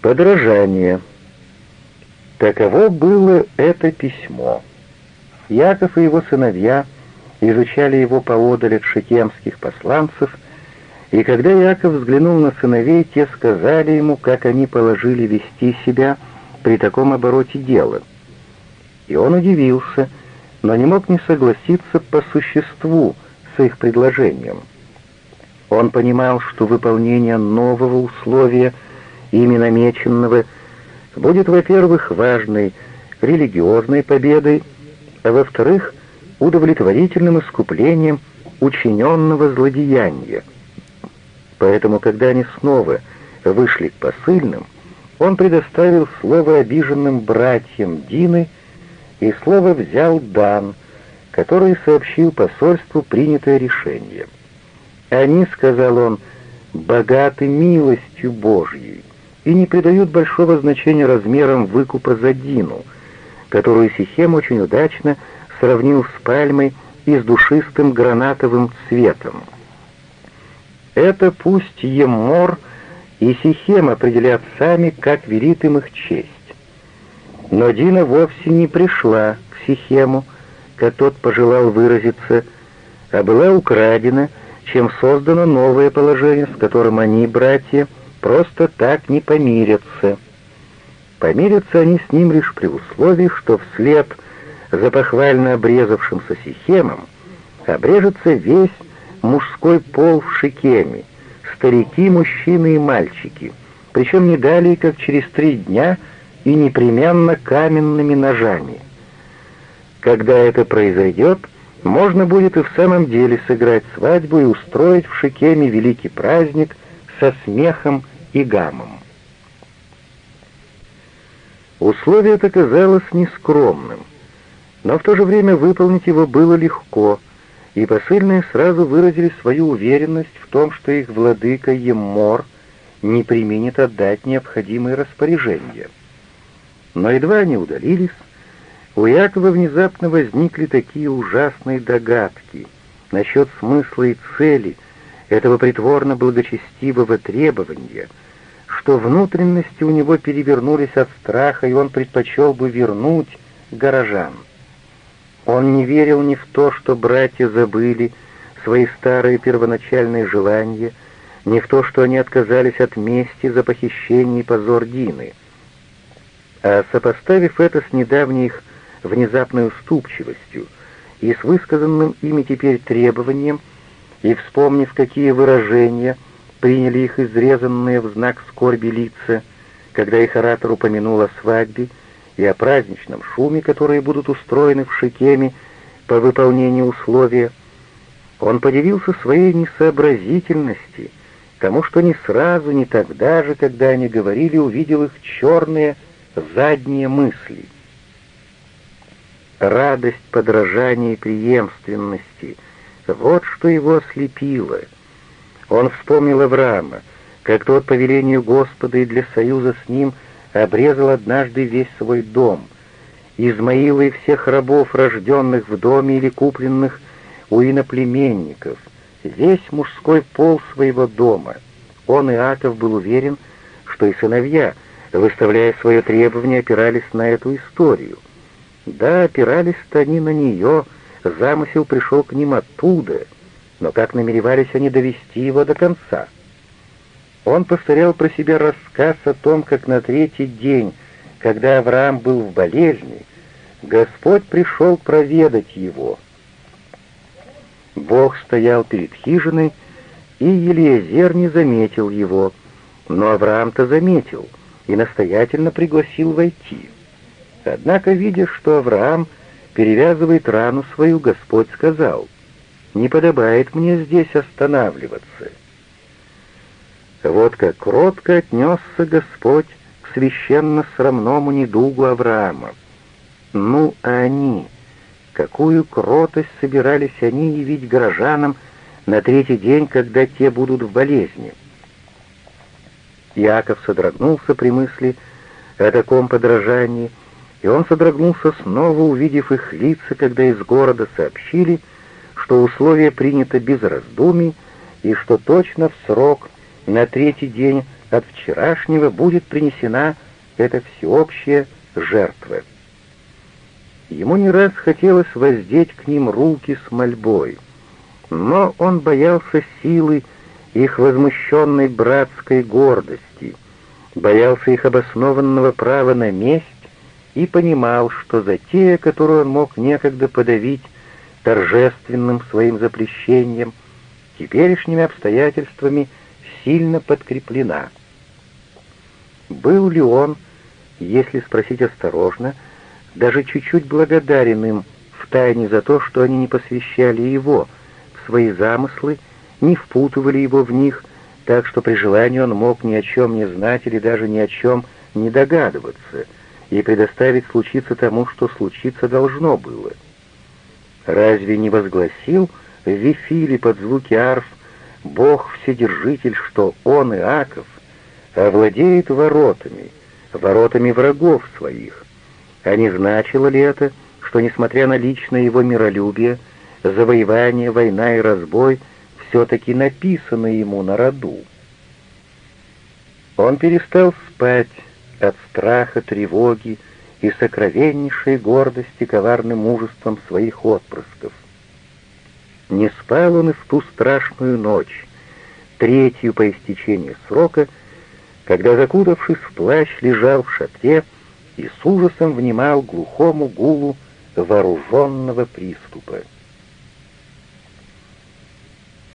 Подражание. Таково было это письмо. Яков и его сыновья изучали его поодаль от шикемских посланцев, и когда Яков взглянул на сыновей, те сказали ему, как они положили вести себя при таком обороте дела. И он удивился, но не мог не согласиться по существу с их предложением. Он понимал, что выполнение нового условия, ими намеченного, будет, во-первых, важной религиозной победой, а во-вторых, удовлетворительным искуплением учиненного злодеяния. Поэтому, когда они снова вышли к посыльным, он предоставил слово обиженным братьям Дины и слово взял Дан, который сообщил посольству принятое решение. «Они, — сказал он, — богаты милостью Божьей и не придают большого значения размерам выкупа за Дину, которую Сихем очень удачно сравнил с пальмой и с душистым гранатовым цветом. Это пусть Емор и Сихем определят сами, как велит им их честь. Но Дина вовсе не пришла к Сихему, как тот пожелал выразиться, а была украдена, чем создано новое положение, с которым они, братья, просто так не помирятся. Помирятся они с ним лишь при условии, что вслед за похвально обрезавшимся Сихемом обрежется весь мужской пол в Шикеме, старики, мужчины и мальчики, причем не далее, как через три дня и непременно каменными ножами. Когда это произойдет, можно будет и в самом деле сыграть свадьбу и устроить в Шикеме великий праздник со смехом и гамом. Условие это казалось нескромным, но в то же время выполнить его было легко, и посыльные сразу выразили свою уверенность в том, что их владыка Еммор не применит отдать необходимые распоряжения. Но едва они удалились, у Якова внезапно возникли такие ужасные догадки насчет смысла и цели этого притворно-благочестивого требования, что внутренности у него перевернулись от страха, и он предпочел бы вернуть горожан. Он не верил ни в то, что братья забыли свои старые первоначальные желания, ни в то, что они отказались от мести за похищение и позор Дины. А сопоставив это с недавней их внезапной уступчивостью и с высказанным ими теперь требованием, и вспомнив, какие выражения приняли их изрезанные в знак скорби лица, когда их оратор упомянул о свадьбе и о праздничном шуме, которые будут устроены в Шикеме по выполнению условия, он подивился своей несообразительности, тому, что не сразу, не тогда же, когда они говорили, увидел их черные задние мысли — радость подражания и преемственности. Вот что его ослепило. Он вспомнил Авраама, как тот по велению Господа и для союза с ним обрезал однажды весь свой дом. Измаила и всех рабов, рожденных в доме или купленных у иноплеменников, весь мужской пол своего дома. Он, Иаков, был уверен, что и сыновья, выставляя свое требование, опирались на эту историю. Да, опирались-то они на нее, замысел пришел к ним оттуда, но как намеревались они довести его до конца? Он повторял про себя рассказ о том, как на третий день, когда Авраам был в болезни, Господь пришел проведать его. Бог стоял перед хижиной, и Елиезер не заметил его, но Авраам-то заметил и настоятельно пригласил войти. Однако, видя, что Авраам перевязывает рану свою, Господь сказал, «Не подобает мне здесь останавливаться». Вот как кротко отнесся Господь к священно-срамному недугу Авраама. Ну, а они, какую кротость собирались они явить горожанам на третий день, когда те будут в болезни? Яков содрогнулся при мысли о таком подражании, и он содрогнулся снова, увидев их лица, когда из города сообщили, что условие принято без раздумий и что точно в срок на третий день от вчерашнего будет принесена эта всеобщая жертва. Ему не раз хотелось воздеть к ним руки с мольбой, но он боялся силы их возмущенной братской гордости, боялся их обоснованного права на месть и понимал, что затея, которую он мог некогда подавить торжественным своим запрещением, теперешними обстоятельствами сильно подкреплена. Был ли он, если спросить осторожно, даже чуть-чуть благодарен им втайне за то, что они не посвящали его в свои замыслы, не впутывали его в них, так что при желании он мог ни о чем не знать или даже ни о чем не догадываться и предоставить случиться тому, что случиться должно было. Разве не возгласил в Вифиле под звуки арф Бог Вседержитель, что Он, Иаков, овладеет воротами, воротами врагов своих? А не значило ли это, что, несмотря на личное его миролюбие, завоевание, война и разбой все-таки написаны ему на роду? Он перестал спать от страха, тревоги и сокровеннейшей гордости коварным мужеством своих отпрысков. Не спал он и в ту страшную ночь, третью по истечении срока, когда, закутавшись в плащ, лежал в шатре и с ужасом внимал глухому гулу вооруженного приступа.